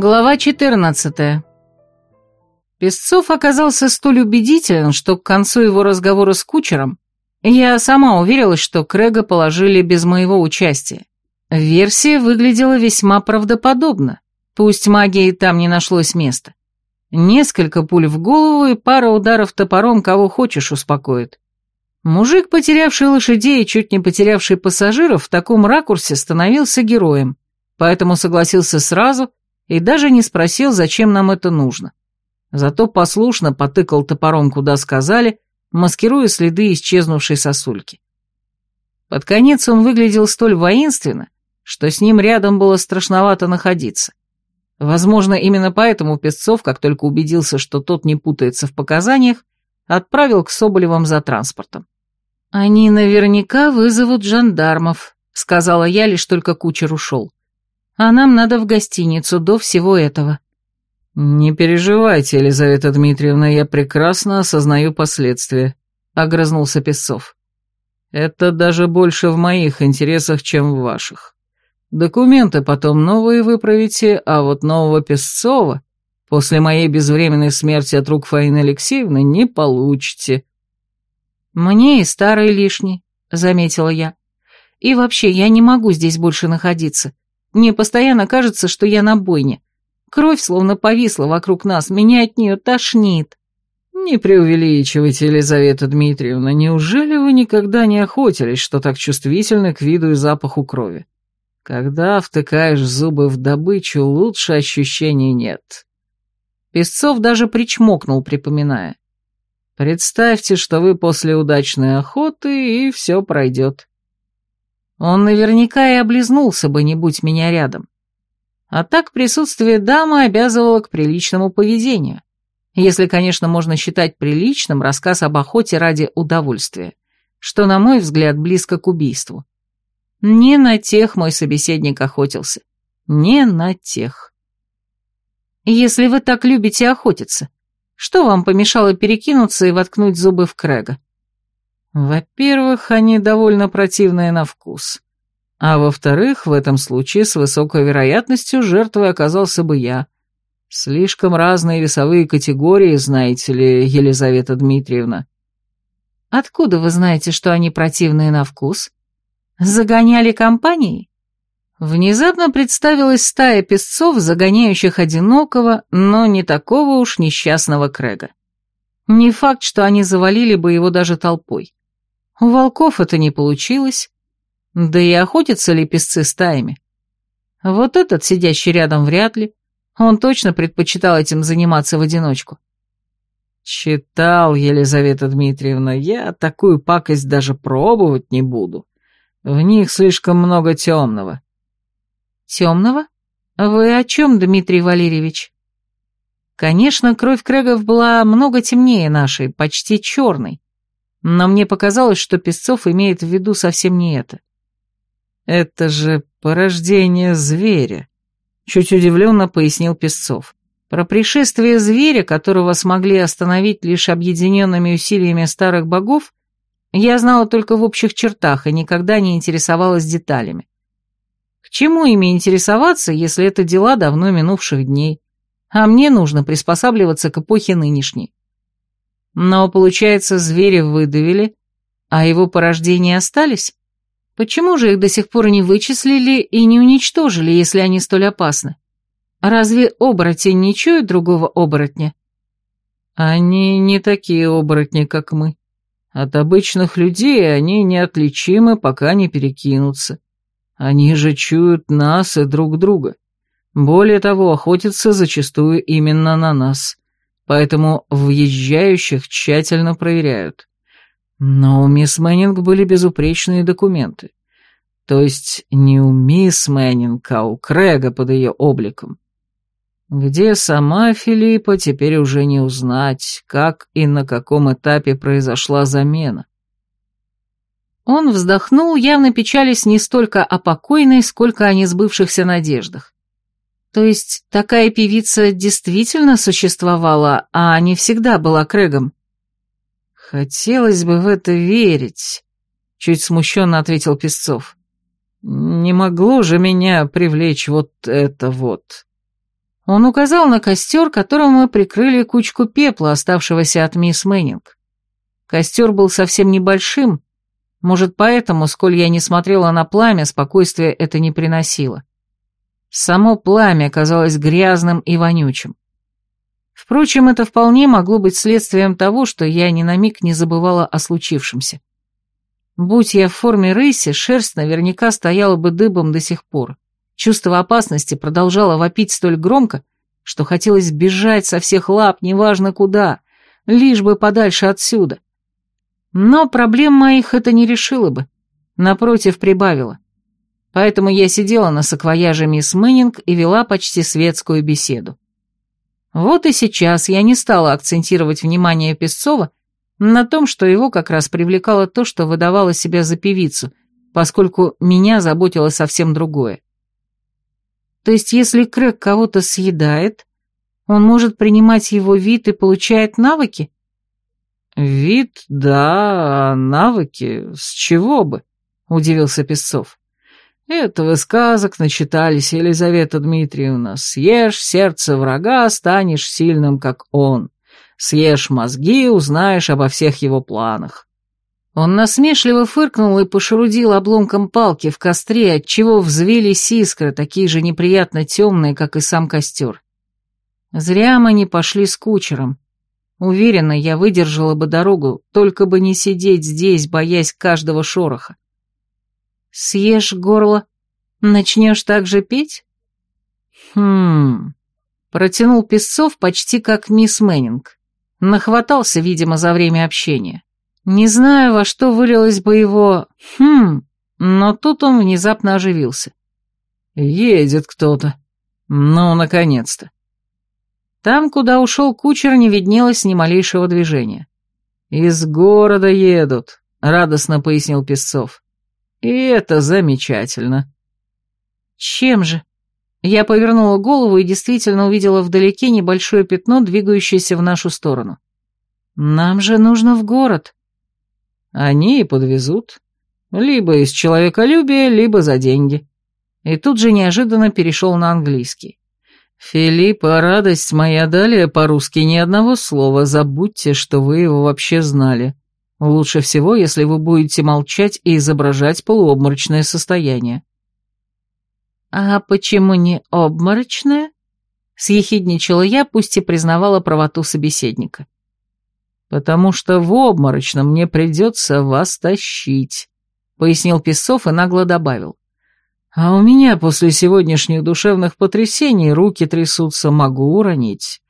Глава 14. Песцов оказался столь убедителен, что к концу его разговора с кучером я сама уверилась, что Крэга положили без моего участия. Версия выглядела весьма правдоподобно, пусть магии там не нашлось места. Несколько пуль в голову и пара ударов топором кого хочешь успокоит. Мужик, потерявший лошадей и чуть не потерявший пассажиров, в таком ракурсе становился героем, поэтому согласился сразу и даже не спросил, зачем нам это нужно. Зато послушно потыкал топором, куда сказали, маскируя следы исчезнувшей сосульки. Под конец он выглядел столь воинственно, что с ним рядом было страшновато находиться. Возможно, именно поэтому Песцов, как только убедился, что тот не путается в показаниях, отправил к Соболевым за транспортом. «Они наверняка вызовут жандармов», — сказала я, лишь только кучер ушел а нам надо в гостиницу до всего этого». «Не переживайте, Елизавета Дмитриевна, я прекрасно осознаю последствия», — огрызнулся Песцов. «Это даже больше в моих интересах, чем в ваших. Документы потом новые выправите, а вот нового Песцова после моей безвременной смерти от рук Фаины Алексеевны не получите». «Мне и старый лишний», — заметила я. «И вообще, я не могу здесь больше находиться. Мне постоянно кажется, что я на бойне. Кровь словно повисла вокруг нас, меня от нее тошнит. Не преувеличивайте, Елизавета Дмитриевна, неужели вы никогда не охотились, что так чувствительны к виду и запаху крови? Когда втыкаешь зубы в добычу, лучше ощущений нет. Песцов даже причмокнул, припоминая. Представьте, что вы после удачной охоты, и все пройдет. Он наверняка и облизнулся бы, не будь меня рядом. А так присутствие дамы обязывало к приличному поведению. Если, конечно, можно считать приличным рассказ об охоте ради удовольствия, что, на мой взгляд, близко к убийству. Не на тех мой собеседник охотился. Не на тех. Если вы так любите охотиться, что вам помешало перекинуться и воткнуть зубы в Крэга? Во-первых, они довольно противные на вкус. А во-вторых, в этом случае с высокой вероятностью жертвой оказался бы я. Слишком разные весовые категории, знаете ли, Елизавета Дмитриевна. Откуда вы знаете, что они противные на вкус? Загоняли компанией? Внезапно представилась стая песцов, загоняющих одинокого, но не такого уж несчастного Крэга. Не факт, что они завалили бы его даже толпой. У волков это не получилось, да и охотятся ли стаями? Вот этот, сидящий рядом, вряд ли. Он точно предпочитал этим заниматься в одиночку. Читал, Елизавета Дмитриевна, я такую пакость даже пробовать не буду. В них слишком много темного. Темного? Вы о чем, Дмитрий Валерьевич? Конечно, кровь Крэгов была много темнее нашей, почти черной. Но мне показалось, что Песцов имеет в виду совсем не это. Это же порождение зверя, чуть удивленно пояснил Песцов. Про пришествие зверя, которого смогли остановить лишь объединенными усилиями старых богов, я знала только в общих чертах и никогда не интересовалась деталями. К чему ими интересоваться, если это дела давно минувших дней, а мне нужно приспосабливаться к эпохе нынешней? Но, получается, звери выдавили, а его порождения остались? Почему же их до сих пор не вычислили и не уничтожили, если они столь опасны? Разве оборотень не чует другого оборотня? Они не такие оборотни, как мы. От обычных людей они неотличимы, пока не перекинутся. Они же чуют нас и друг друга. Более того, охотятся зачастую именно на нас поэтому въезжающих тщательно проверяют. Но у мисс Мэннинг были безупречные документы. То есть не у мисс Мэннинг, а у Крэга под ее обликом. Где сама Филиппа, теперь уже не узнать, как и на каком этапе произошла замена. Он вздохнул, явно печались не столько о покойной, сколько о несбывшихся надеждах. То есть такая певица действительно существовала, а не всегда была Крэгом? Хотелось бы в это верить, чуть смущенно ответил Песцов. Не могло же меня привлечь вот это вот. Он указал на костер, которым мы прикрыли кучку пепла, оставшегося от мисс Мэннинг. Костер был совсем небольшим, может, поэтому, сколь я не смотрела на пламя, спокойствие это не приносило. Само пламя казалось грязным и вонючим. Впрочем, это вполне могло быть следствием того, что я ни на миг не забывала о случившемся. Будь я в форме рыси, шерсть наверняка стояла бы дыбом до сих пор. Чувство опасности продолжало вопить столь громко, что хотелось бежать со всех лап, неважно куда, лишь бы подальше отсюда. Но проблем моих это не решило бы, напротив, прибавило. Поэтому я сидела на саквояже мисс Мэннинг и вела почти светскую беседу. Вот и сейчас я не стала акцентировать внимание Песцова на том, что его как раз привлекало то, что выдавало себя за певицу, поскольку меня заботило совсем другое. То есть, если Крэг кого-то съедает, он может принимать его вид и получает навыки? Вид, да, а навыки, с чего бы? Удивился Песцов. Это вы сказок начитались, Елизавета Дмитриевна. Съешь сердце врага, станешь сильным, как он. Съешь мозги, узнаешь обо всех его планах. Он насмешливо фыркнул и пошерудил обломком палки в костре, отчего взвились искры, такие же неприятно темные, как и сам костер. Зря мы не пошли с кучером. Уверена, я выдержала бы дорогу, только бы не сидеть здесь, боясь каждого шороха. Съешь горло, начнешь так же петь? Хм... Протянул Песцов почти как мисс Мэннинг. Нахватался, видимо, за время общения. Не знаю, во что вылилось бы его «хм», но тут он внезапно оживился. «Едет кто-то. Ну, наконец-то». Там, куда ушел кучер, не виднелось ни малейшего движения. «Из города едут», — радостно пояснил Песцов. «И это замечательно». «Чем же?» Я повернула голову и действительно увидела вдалеке небольшое пятно, двигающееся в нашу сторону. «Нам же нужно в город». Они и подвезут. Либо из человеколюбия, либо за деньги. И тут же неожиданно перешел на английский. «Филиппа, радость моя, далее по-русски ни одного слова, забудьте, что вы его вообще знали. Лучше всего, если вы будете молчать и изображать полуобморочное состояние». «А почему не обморочное?» — съехидничала я, пусть и признавала правоту собеседника потому что в обморочном мне придется вас тащить», — пояснил Песцов и нагло добавил. «А у меня после сегодняшних душевных потрясений руки трясутся, могу уронить.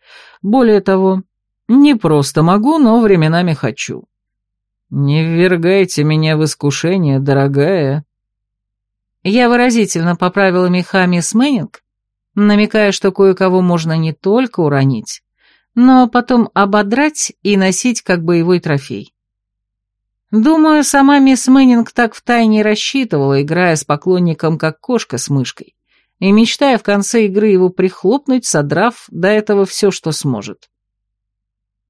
Более того, не просто могу, но временами хочу. Не ввергайте меня в искушение, дорогая». Я выразительно поправила мехами Мэннинг, намекая, что кое-кого можно не только уронить, но потом ободрать и носить как боевой трофей. Думаю, сама мисс Мэннинг так втайне рассчитывала, играя с поклонником как кошка с мышкой, и мечтая в конце игры его прихлопнуть, содрав до этого все, что сможет.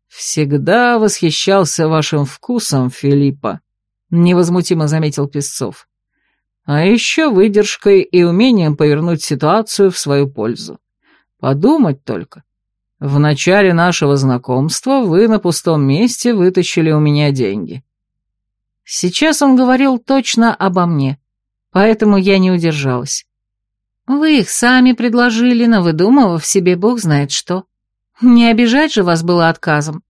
«Всегда восхищался вашим вкусом, Филиппа», — невозмутимо заметил Песцов. «А еще выдержкой и умением повернуть ситуацию в свою пользу. Подумать только. В начале нашего знакомства вы на пустом месте вытащили у меня деньги. Сейчас он говорил точно обо мне, поэтому я не удержалась. Вы их сами предложили, навыдумывав себе бог знает что. Не обижать же вас было отказом.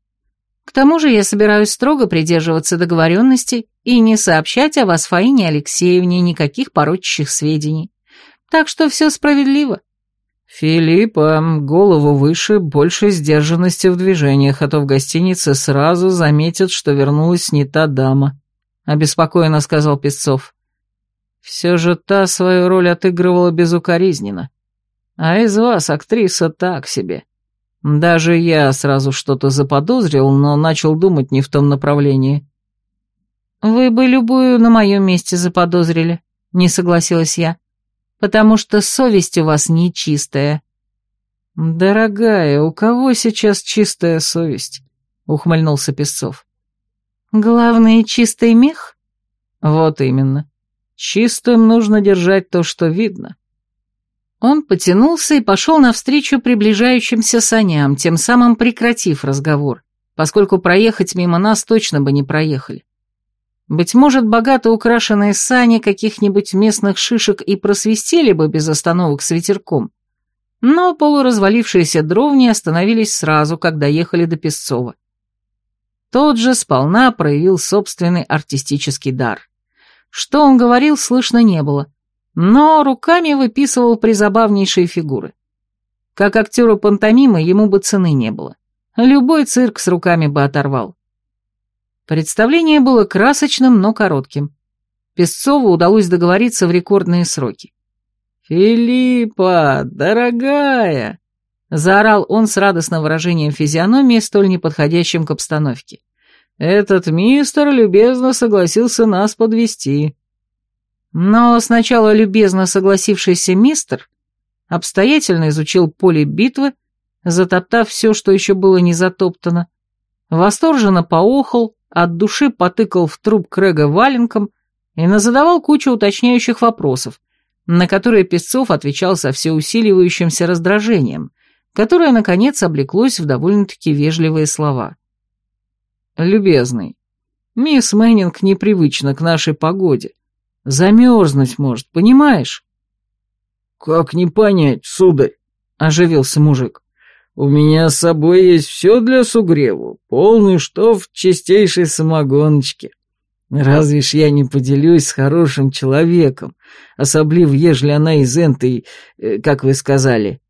К тому же я собираюсь строго придерживаться договоренностей и не сообщать о вас Фаине Алексеевне никаких порочащих сведений. Так что все справедливо. «Филиппа, голову выше, больше сдержанности в движениях, а то в гостинице сразу заметят, что вернулась не та дама», — обеспокоенно сказал Песцов. «Все же та свою роль отыгрывала безукоризненно. А из вас актриса так себе. Даже я сразу что-то заподозрил, но начал думать не в том направлении». «Вы бы любую на моем месте заподозрили», — не согласилась я потому что совесть у вас нечистая». «Дорогая, у кого сейчас чистая совесть?» — ухмыльнулся Песцов. «Главное, чистый мех?» «Вот именно. Чистым нужно держать то, что видно». Он потянулся и пошел навстречу приближающимся саням, тем самым прекратив разговор, поскольку проехать мимо нас точно бы не проехали. Быть может, богато украшенные сани каких-нибудь местных шишек и просвистели бы без остановок с ветерком, но полуразвалившиеся дровни остановились сразу, когда ехали до Песцова. Тот же сполна проявил собственный артистический дар. Что он говорил, слышно не было, но руками выписывал призабавнейшие фигуры. Как актеру пантомимы ему бы цены не было. Любой цирк с руками бы оторвал. Представление было красочным, но коротким. Песцову удалось договориться в рекордные сроки. «Филиппа, дорогая!» — заорал он с радостным выражением физиономии, столь неподходящим к обстановке. «Этот мистер любезно согласился нас подвести. Но сначала любезно согласившийся мистер обстоятельно изучил поле битвы, затоптав все, что еще было не затоптано, восторженно поохал, от души потыкал в труп Крэга валенком и назадавал кучу уточняющих вопросов, на которые Песцов отвечал со всеусиливающимся раздражением, которое, наконец, облеклось в довольно-таки вежливые слова. «Любезный, мисс Мэннинг непривычна к нашей погоде. Замерзнуть может, понимаешь?» «Как не понять, сударь?» — оживился мужик. «У меня с собой есть все для сугреву, полный штоф чистейшей самогоночки. Разве ж я не поделюсь с хорошим человеком, особливо, ежели она из энтой, э, как вы сказали?»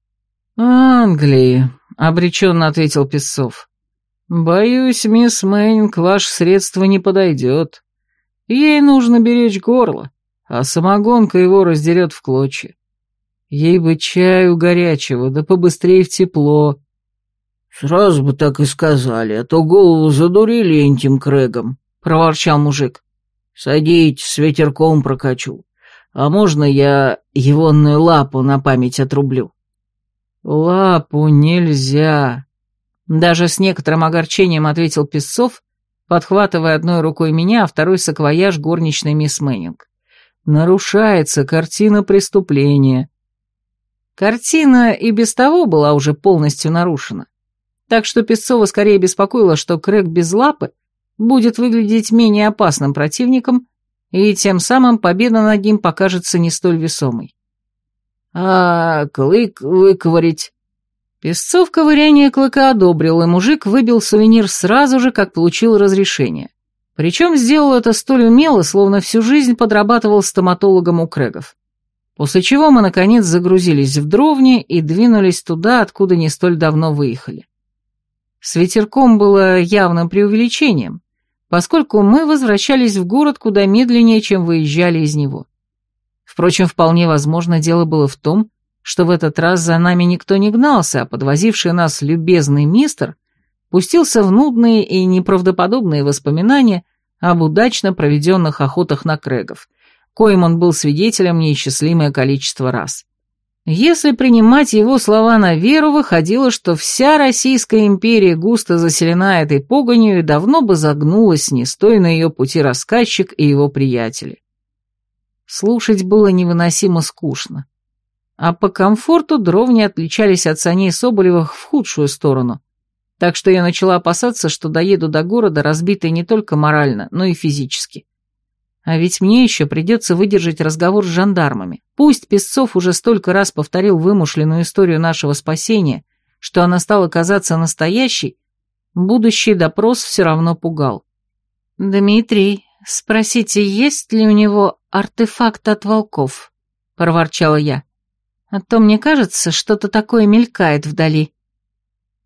«Англии», — обреченно ответил Песцов. «Боюсь, мисс Мэннинг, ваше средство не подойдет. Ей нужно беречь горло, а самогонка его раздерет в клочья. Ей бы чаю горячего, да побыстрее в тепло. «Сразу бы так и сказали, а то голову задурили этим Крэгом», — проворчал мужик. «Садитесь, с ветерком прокачу. А можно я егонную лапу на память отрублю?» «Лапу нельзя», — даже с некоторым огорчением ответил Песцов подхватывая одной рукой меня, а второй саквояж горничной мисс Мэннинг. «Нарушается картина преступления». Картина и без того была уже полностью нарушена. Так что Песцова скорее беспокоила, что Крэг без лапы будет выглядеть менее опасным противником, и тем самым победа над ним покажется не столь весомой. «А клык выковырить?» Песцов ковыряние клыка одобрил, и мужик выбил сувенир сразу же, как получил разрешение. Причем сделал это столь умело, словно всю жизнь подрабатывал стоматологом у Крэгов. После чего мы, наконец, загрузились в дровни и двинулись туда, откуда не столь давно выехали. С ветерком было явным преувеличением, поскольку мы возвращались в город куда медленнее, чем выезжали из него. Впрочем, вполне возможно, дело было в том, что в этот раз за нами никто не гнался, а подвозивший нас любезный мистер пустился в нудные и неправдоподобные воспоминания об удачно проведенных охотах на крэгов, коим он был свидетелем неисчислимое количество раз. Если принимать его слова на веру, выходило, что вся Российская империя густо заселена этой погонью и давно бы загнулась, не стоя на ее пути рассказчик и его приятели. Слушать было невыносимо скучно а по комфорту дровни отличались от саней Соболевых в худшую сторону, так что я начала опасаться, что доеду до города разбитой не только морально, но и физически. А ведь мне еще придется выдержать разговор с жандармами. Пусть Песцов уже столько раз повторил вымышленную историю нашего спасения, что она стала казаться настоящей, будущий допрос все равно пугал. «Дмитрий, спросите, есть ли у него артефакт от волков?» — проворчала я. А то, мне кажется, что-то такое мелькает вдали».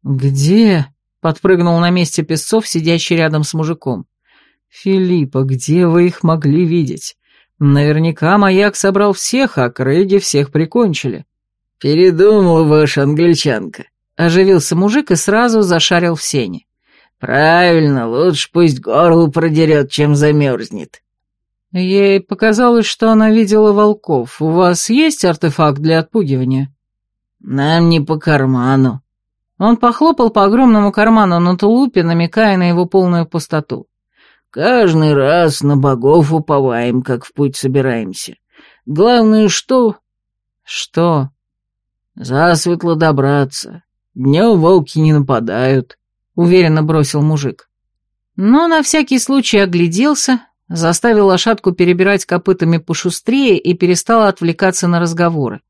«Где?» — подпрыгнул на месте Песцов, сидящий рядом с мужиком. «Филиппа, где вы их могли видеть? Наверняка маяк собрал всех, а Крейги всех прикончили». «Передумала ваша англичанка», — оживился мужик и сразу зашарил в сене. «Правильно, лучше пусть горло продерет, чем замерзнет». Ей показалось, что она видела волков. У вас есть артефакт для отпугивания? Нам не по карману. Он похлопал по огромному карману на тулупе, намекая на его полную пустоту. Каждый раз на богов уповаем, как в путь собираемся. Главное, что... Что? Засветло добраться. Днем волки не нападают», — уверенно бросил мужик. Но на всякий случай огляделся, заставил лошадку перебирать копытами пошустрее и перестал отвлекаться на разговоры.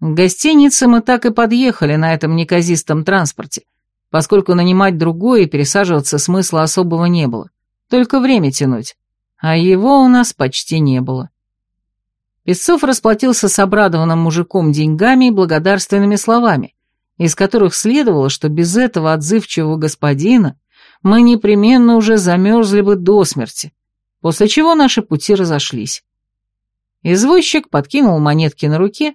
К гостинице мы так и подъехали на этом неказистом транспорте, поскольку нанимать другое и пересаживаться смысла особого не было, только время тянуть, а его у нас почти не было. Песцов расплатился с обрадованным мужиком деньгами и благодарственными словами, из которых следовало, что без этого отзывчивого господина мы непременно уже замерзли бы до смерти, после чего наши пути разошлись. Извозчик подкинул монетки на руке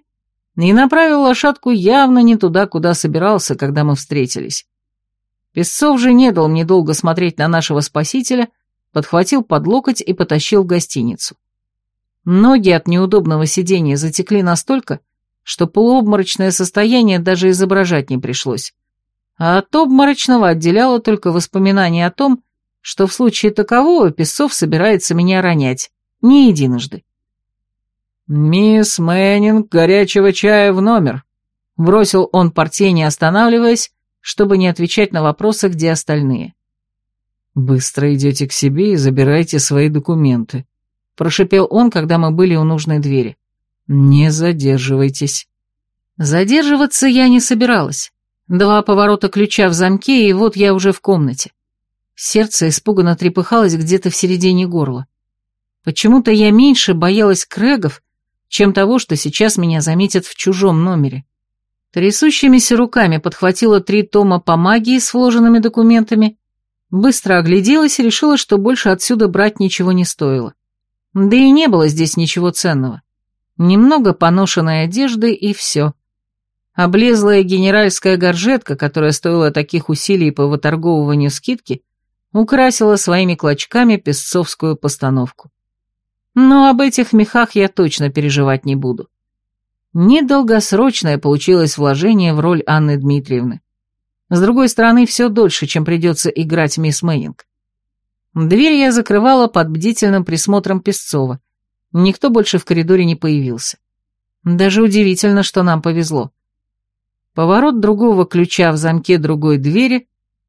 и направил лошадку явно не туда, куда собирался, когда мы встретились. Песцов же не дал мне долго смотреть на нашего спасителя, подхватил под локоть и потащил в гостиницу. Ноги от неудобного сидения затекли настолько, что полуобморочное состояние даже изображать не пришлось. А от обморочного отделяло только воспоминание о том, что в случае такового Песцов собирается меня ронять, не единожды. «Мисс Мэннинг, горячего чая в номер», — бросил он портье, не останавливаясь, чтобы не отвечать на вопросы, где остальные. «Быстро идете к себе и забирайте свои документы», — прошипел он, когда мы были у нужной двери. «Не задерживайтесь». Задерживаться я не собиралась. Два поворота ключа в замке, и вот я уже в комнате. Сердце испуганно трепыхалось где-то в середине горла. Почему-то я меньше боялась крэгов, чем того, что сейчас меня заметят в чужом номере. Трясущимися руками подхватила три тома по магии с вложенными документами, быстро огляделась и решила, что больше отсюда брать ничего не стоило. Да и не было здесь ничего ценного. Немного поношенной одежды и все. Облезлая генеральская горжетка, которая стоила таких усилий по выторговыванию скидки, украсила своими клочками песцовскую постановку. Но об этих мехах я точно переживать не буду. Недолгосрочное получилось вложение в роль Анны Дмитриевны. С другой стороны, все дольше, чем придется играть мисс Мэннинг. Дверь я закрывала под бдительным присмотром Песцова. Никто больше в коридоре не появился. Даже удивительно, что нам повезло. Поворот другого ключа в замке другой двери,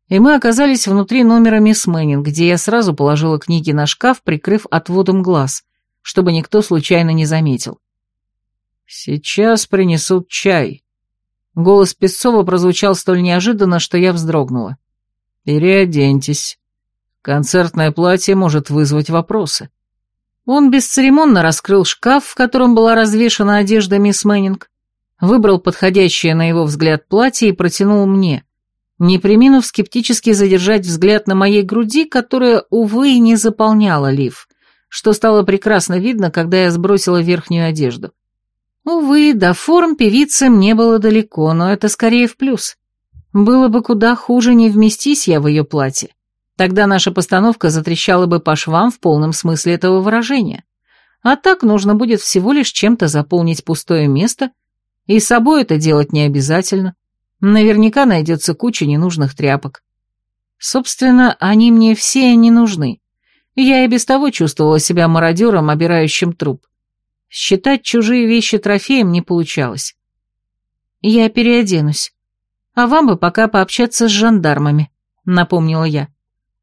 и мы оказались внутри номера мисс Мэннинг, где я сразу положила книги на шкаф, прикрыв отводом глаз, чтобы никто случайно не заметил. «Сейчас принесут чай». Голос Песцова прозвучал столь неожиданно, что я вздрогнула. «Переоденьтесь. Концертное платье может вызвать вопросы». Он бесцеремонно раскрыл шкаф, в котором была развешана одежда мисс Мэннинг, выбрал подходящее на его взгляд платье и протянул мне, не приминув скептически задержать взгляд на моей груди, которая, увы, не заполняла лиф, что стало прекрасно видно, когда я сбросила верхнюю одежду. Увы, до форм певицы мне было далеко, но это скорее в плюс. Было бы куда хуже не вместись я в ее платье. Тогда наша постановка затрещала бы по швам в полном смысле этого выражения. А так нужно будет всего лишь чем-то заполнить пустое место, и собой это делать не обязательно. Наверняка найдется куча ненужных тряпок. Собственно, они мне все не нужны. Я и без того чувствовала себя мародером, обирающим труп. Считать чужие вещи трофеем не получалось. Я переоденусь. А вам бы пока пообщаться с жандармами, напомнила я.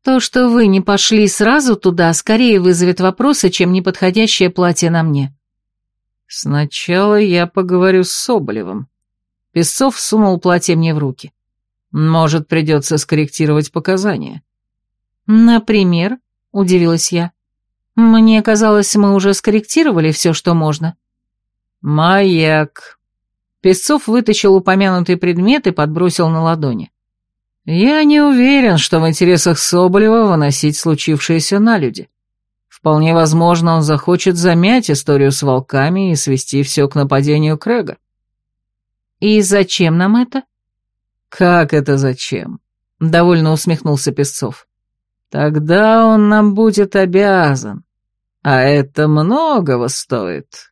То, что вы не пошли сразу туда, скорее вызовет вопросы, чем неподходящее платье на мне. Сначала я поговорю с Соболевым. Песцов сунул платье мне в руки. Может, придется скорректировать показания. Например? — удивилась я. «Мне казалось, мы уже скорректировали все, что можно». «Маяк». Песцов вытащил упомянутый предмет и подбросил на ладони. «Я не уверен, что в интересах Соболева выносить случившееся на люди. Вполне возможно, он захочет замять историю с волками и свести все к нападению Крэга». «И зачем нам это?» «Как это зачем?» — довольно усмехнулся Песцов. Тогда он нам будет обязан. А это многого стоит.